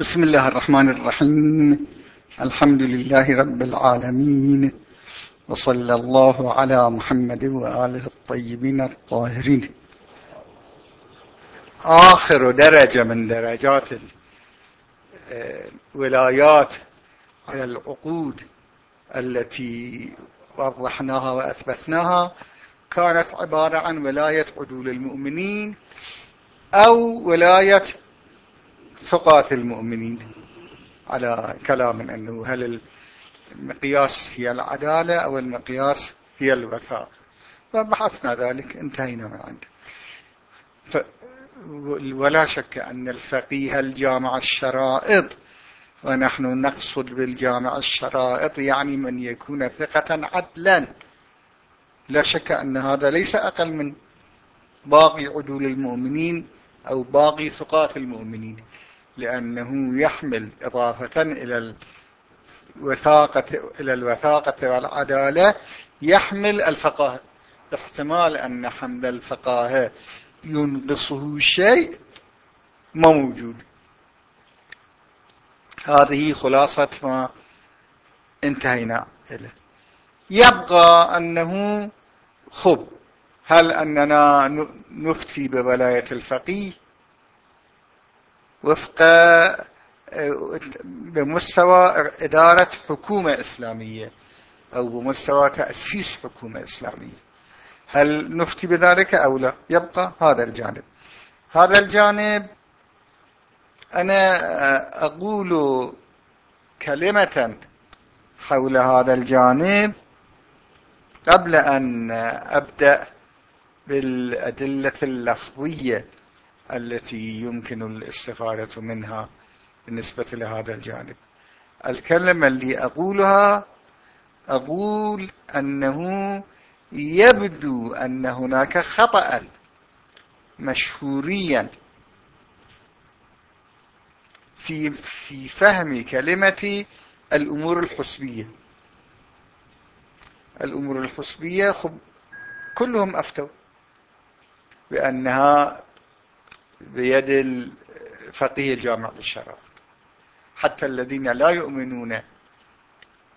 بسم الله الرحمن الرحيم. الحمد لله رب العالمين. وصلى الله على محمد وآله الطيبين الطاهرين. آخر درجة من درجات الولايات على العقود التي وضحناها وأثبتناها كانت عبارة عن ولاية عدول المؤمنين أو ولاية ثقات المؤمنين على كلام أنه هل المقياس هي العدالة أو المقياس هي الوثاق. فبحثنا ذلك انتهينا من عنده ف ولا شك أن الفقيه الجامع الشرائط ونحن نقصد بالجامع الشرائط يعني من يكون ثقة عدلا. لا شك أن هذا ليس أقل من باقي عدول المؤمنين أو باقي ثقات المؤمنين. لأنه يحمل إضافة إلى الوثاقة إلى الوثاقة والعدالة يحمل الفقاهة. احتمال أن حمل الفقاهة ينقصه شيء ما موجود. هذه خلاصة ما انتهينا إليه. يبقى أنه خب. هل أننا نفتي بولاية الفقيه؟ وفق بمستوى إدارة حكومة إسلامية أو بمستوى تأسيس حكومة إسلامية. هل نفتي بذلك أو لا؟ يبقى هذا الجانب. هذا الجانب أنا أقول كلمة حول هذا الجانب قبل أن أبدأ بالأدلة اللفظية. التي يمكن الاستفادة منها بالنسبة لهذا الجانب. الكلمة اللي أقولها أقول أنه يبدو أن هناك خطأ مشهوريا في في فهم كلمة الأمور الحسبية. الأمور الحسبية خب كلهم أفتوا بأنها بيد الفقيه الجامع للشرع حتى الذين لا يؤمنون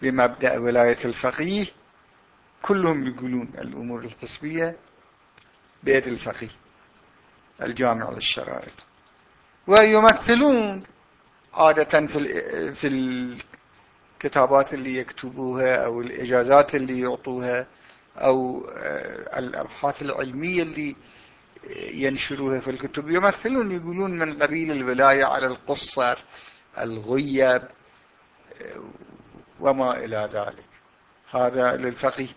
بمبدأ ولاية الفقيه كلهم يقولون الأمور الحسبية بيد الفقيه الجامع للشرائط. ويمثلون عادة في في الكتابات اللي يكتبوها أو الإجازات اللي يعطوها أو الأبحاث العلمية اللي ينشروها في الكتب. يمثلون يقولون من قبيل الولاية على القصر الغيب وما إلى ذلك. هذا للفقيه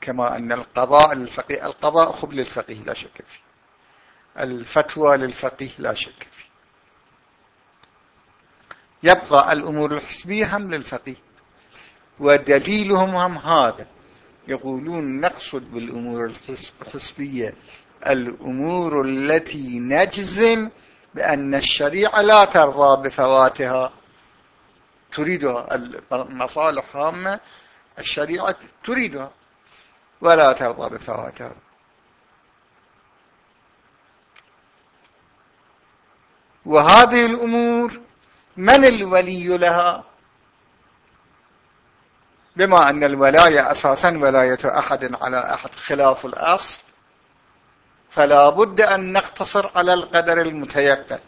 كما أن القضاء للفقيه القضاء خب للفقيه لا شك فيه. الفتوى للفقيه لا شك فيه. يبقى الأمور الحسبية هم للفقيه ودليلهم هم هذا. يقولون نقصد بالأمور الحسبية الأمور التي نجزم بأن الشريعة لا ترضى بفواتها. تريدها المصالح هامة الشريعة تريدها ولا ترضى بفواتها. وهذه الأمور من الولي لها؟ بما أن الولاية أساسا ولاية أحد على أحد خلاف الأصل. فلا بد أن نقتصر على القدر المتيقن.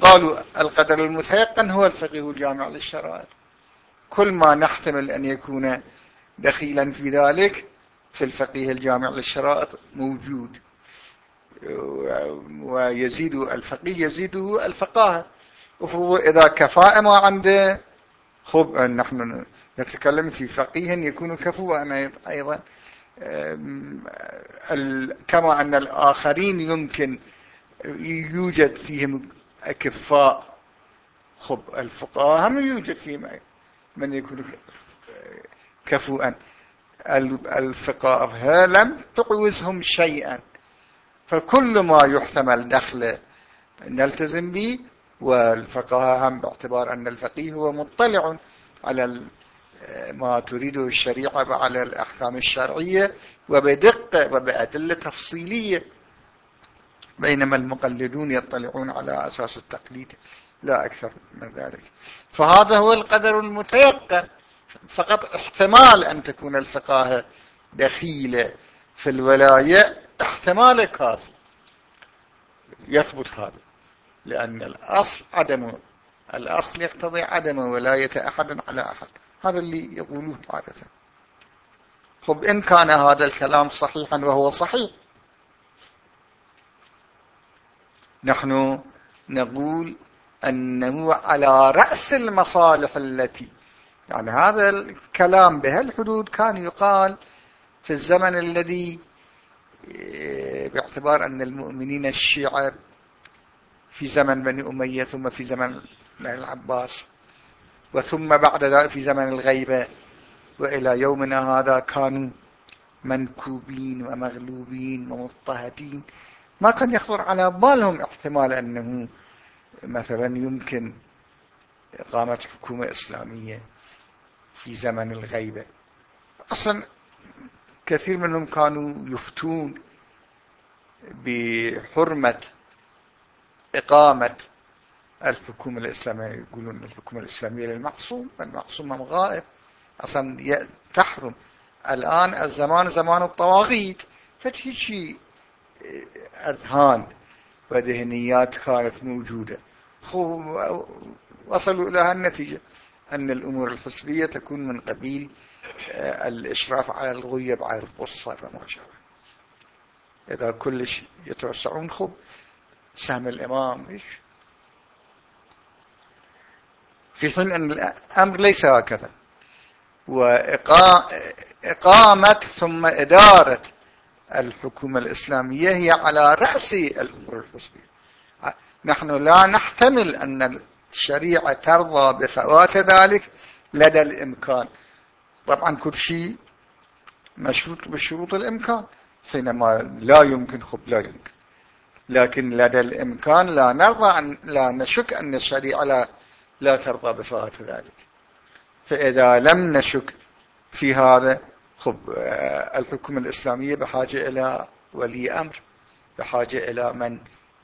قالوا القدر المتيقن هو الفقه الجامع للشرائط كل ما نحتمل أن يكون دخيلا في ذلك في الفقيه الجامع للشرائط موجود. ويزيد الفقيه يزيده الفقاهة. إذا كفاءة ما عنده خب نحن نتكلم في فقيه يكون كفوا أيضا. كما أن الآخرين يمكن يوجد فيهم أكفاء خب الفقهاء هم يوجد فيهم من يكون كفوا الفقهاء لم تعوزهم شيئا. فكل ما يحتمل دخله نلتزم به والفقهاء هم باعتبار أن الفقيه هو مطلع على ما تريده الشريعة على الأحكام الشرعية وبدقة وبأدلة تفصيلية. بينما المقلدون يطلعون على أساس التقليد لا أكثر من ذلك. فهذا هو القدر المتيقن. فقط احتمال أن تكون الفقاهة دخيلة في الولاية احتمال كافي. يثبت هذا. لأن الأصل عدم الأصل يقتضي عدم ولاية أحد على أحد. هذا اللي يقولوه عادة خب إن كان هذا الكلام صحيحا وهو صحيح نحن نقول أنه على رأس المصالح التي يعني هذا الكلام بهالحدود كان يقال في الزمن الذي إيه، باعتبار أن المؤمنين الشيعة في زمن بني أمية ثم في زمن بني العباس وثم بعد ذلك في زمن الغيبة وإلى يومنا هذا كانوا منكوبين ومغلوبين ومضطهدين. ما كان يخطر على بالهم احتمال أنه مثلا يمكن إقامة حكومة إسلامية في زمن الغيبة أصلا كثير منهم كانوا يفتون بحرمة إقامة الحكومة الإسلامية يقولون الحكومة الإسلامية للمعصوم المعصوم غائب. أصلا تحرم الآن الزمان زمان الطواغيت. فتهي أذهان وذهنيات كانت موجودة. وصلوا إلى هالنتيجة أن الأمور الحسبية تكون من قبيل آه، الإشراف على الغيب على القصة وما شابه إذا كلش يتوسعون خب سهم الإمام إيش؟ في حين أن الأمر ليس هكذا. وإقامة ثم إدارة الحكومة الإسلامية هي على رأس الأمور الحسبية نحن لا نحتمل أن الشريعة ترضى بفوات ذلك لدى الإمكان. طبعا كل شيء مشروط بشروط الإمكان حينما لا يمكن خب لا يمكن. لكن لدى الإمكان لا نرضى أن لا نشك أن الشريعة لا, لا ترضى بفوات ذلك. فإذا لم نشك في هذا خب آه، الحكومة الإسلامية بحاجة إلى ولي أمر بحاجة إلى من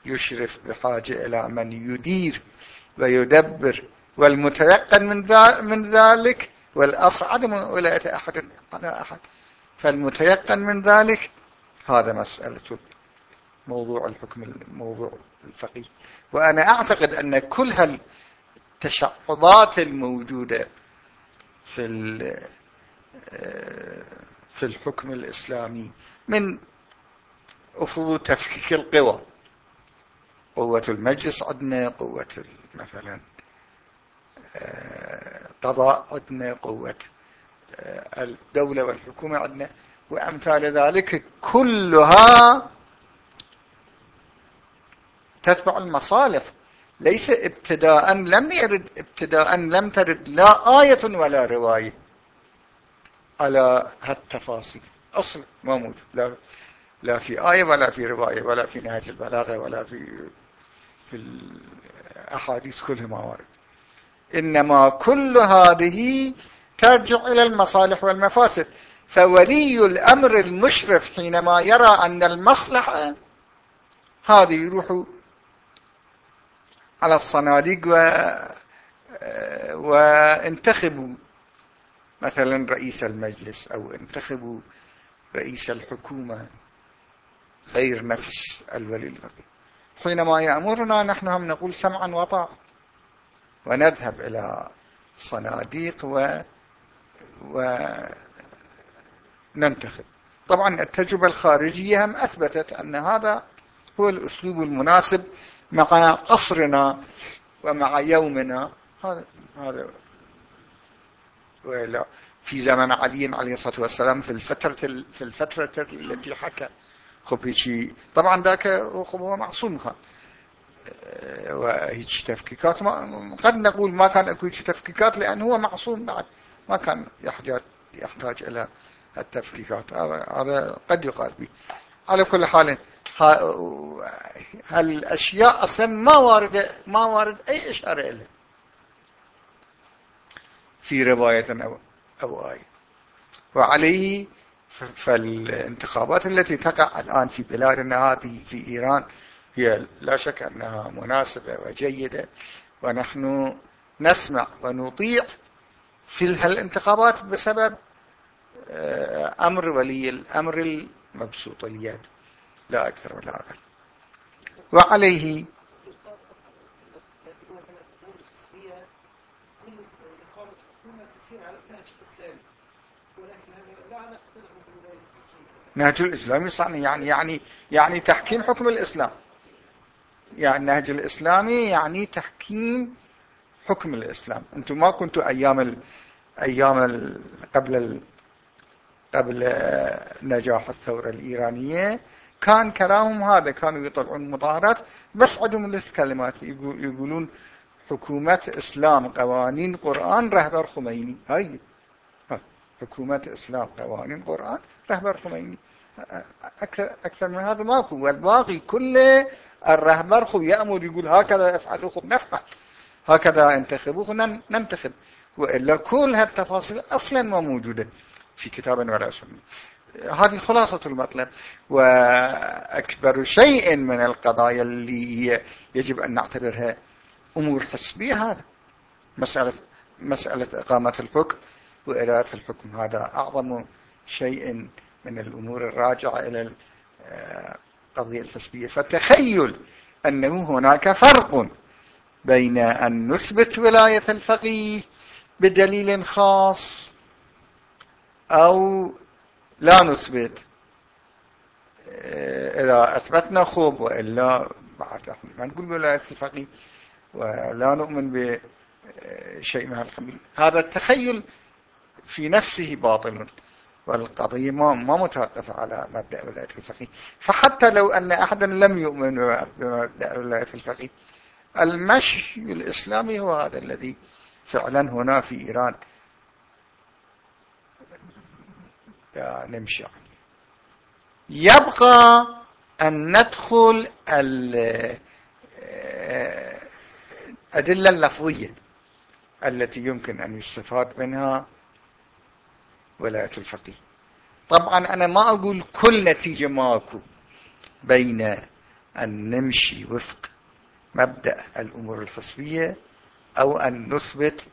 يشرف بحاجة إلى من يدير ويدبر. والمتيقن من, من ذلك والأصعد من ولاية أحد على أحد. فالمتيقن من ذلك هذا مسألة موضوع الحكم الموضوع الفقيه. وأنا أعتقد أن كل هالتشعبات الموجودة في في الحكم الإسلامي من أفضل تفكيك القوى. قوة المجلس عندنا قوة مثلا آه، قضاء عندنا قوة آه، الدولة والحكومة عندنا وأمثال ذلك كلها تتبع المصالح. ليس ابتداء لم يرد ابتداء لم ترد لا آية ولا رواية. على هالتفاصيل. أصل ما موجود. لا, لا في آية ولا في رواية ولا في نهاية البلاغة ولا في في الأحاديث كلها ما ورد. إنما كل هذه ترجع إلى المصالح والمفاسد. فولي الأمر المشرف حينما يرى أن المصلحة هذه يروح على الصناديق و وانتخبوا مثلا رئيس المجلس أو انتخبوا رئيس الحكومة غير نفس الولي الفقيه حينما يأمرنا نحن هم نقول سمعا وطاعة ونذهب إلى صناديق و وننتخب. طبعا التجربة الخارجية هم أثبتت أن هذا هو الأسلوب المناسب مع قصرنا ومع يومنا. هذا هذا في زمن علي عليه الصلاة والسلام في الفترة في الفترة التي حكى خب هيك طبعا ذاك هو معصوم كان. أه، وهيك تفكيكات. ما قد نقول ما كان أكو تفكيكات لأنه هو معصوم بعد. ما كان يحتاج يحتاج إلى التفكيكات. هذا قد يقال به. على كل حال هالأشياء أصلا ما وارد ما وارد أي إشارة إليه في رواية أو, أو آية. وعليه فالانتخابات التي تقع الآن في بلادنا هذه في إيران هي لا شك أنها مناسبة وجيدة ونحن نسمع ونطيع في الانتخابات بسبب آه، أمر ولي الأمر المبسوط اليد. لا أكثر ولا أقل. وعليه نهج الإسلامي يعني يعني يعني تحكيم حكم الإسلام. يعني النهج الإسلامي يعني تحكيم حكم الإسلام. أنتم ما كنتوا أيام ال أيام ال قبل ال قبل نجاح الثورة الإيرانية. كان كلامهم هذا كانوا يطلعون مظاهرات بس عندهم ثلاث كلمات. يقولون حكومة إسلام قوانين قرآن رهبر خميني. هاي. حكومة إسلام قوانين قرآن رهبر خميني. أكثر, أكثر من هذا ماكو. والباقي كله الرهبر خو يأمر يقول هكذا افعلوا خو نفعل هكذا انتخبوا ننتخب. وإلا كل هالتفاصيل أصلا ما موجودة في كتاب ولا سنة. هذه خلاصة المطلب. وأكبر شيء من القضايا اللي يجب أن نعتبرها أمور حسبية هذا مسألة, مسألة إقامة الحكم وإدارة الحكم. هذا أعظم شيء من الأمور الراجعة إلى القضية الحسبية. فتخيل أنه هناك فرق بين أن نثبت ولاية الفقيه بدليل خاص أو لا نثبت. إذا أثبتنا خوب وإلا بعد. ما نقول ولاية الفقيه ولا نؤمن بشيء من هالقبيل هذا التخيل في نفسه باطل والقضية ما متوقفة على مبدأ ولاية الفقيه فحتى لو أن أحدا لم يؤمن بمبدأ ولاية الفقيه المشي الإسلامي هو هذا الذي فعلا هنا في إيران. نمشي. يبقى أن ندخل الأدلة اللفظية التي يمكن أن يستفاد منها ولاية الفقيه. طبعا أنا ما أقول كل نتيجة ماكو بين أن نمشي وفق مبدأ الأمور الحسبية أو أن نثبت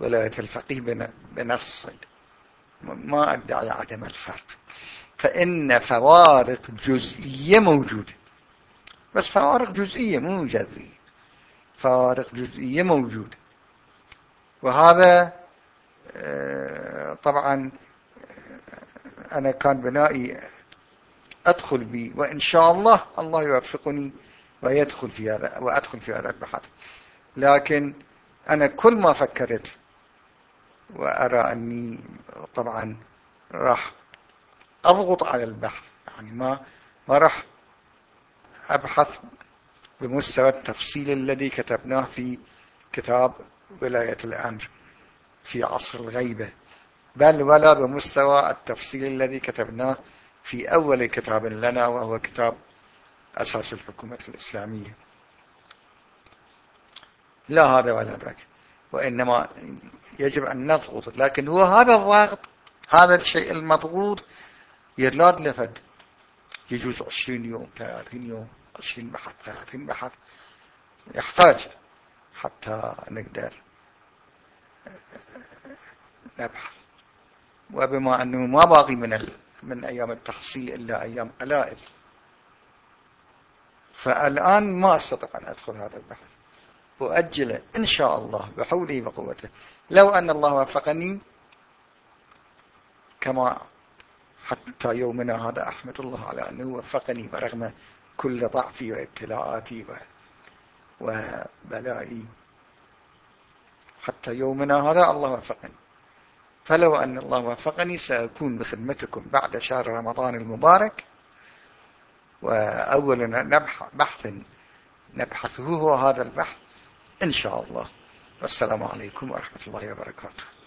ولاية الفقيه بنص. ما أدعي عدم الفرق فإن فوارق جزئية موجودة. بس فوارق جزئية مو جذرية. فوارق جزئية موجودة. وهذا آه، طبعا آه، أنا كان بنائي أدخل بي وإن شاء الله الله يوفقني ويدخل في هذا وأدخل في هذا البحث لكن أنا كل ما فكرت وأرى أني طبعا راح أضغط على البحث. يعني ما ما راح أبحث بمستوى التفصيل الذي كتبناه في كتاب ولاية الأمر في عصر الغيبة بل ولا بمستوى التفصيل الذي كتبناه في أول كتاب لنا وهو كتاب أساس الحكومة الإسلامية. لا هذا ولا ذاك. وإنما يجب أن نضغط. لكن هو هذا الضغط هذا الشيء المضغوط يرلاد لفد. يجوز عشرين يوم ثلاثين يوم عشرين بحث ثلاثين بحث. يحتاج حتى نقدر نبحث. وبما أنه ما باقي من ال... من أيام التحصيل إلا أيام قلائل. فالآن ما أستطيع أن أدخل هذا البحث. أؤجله إن شاء الله بحوله وقوته. لو أن الله وفقني كما حتى يومنا هذا أحمد الله على أنه وفقني برغم كل ضعفي وابتلاءاتي وبلائي. حتى يومنا هذا الله وفقني. فلو أن الله وفقني سأكون بخدمتكم بعد شهر رمضان المبارك. وأول بحث نبحثه هو هذا البحث. إن شاء الله. والسلام عليكم ورحمة الله وبركاته.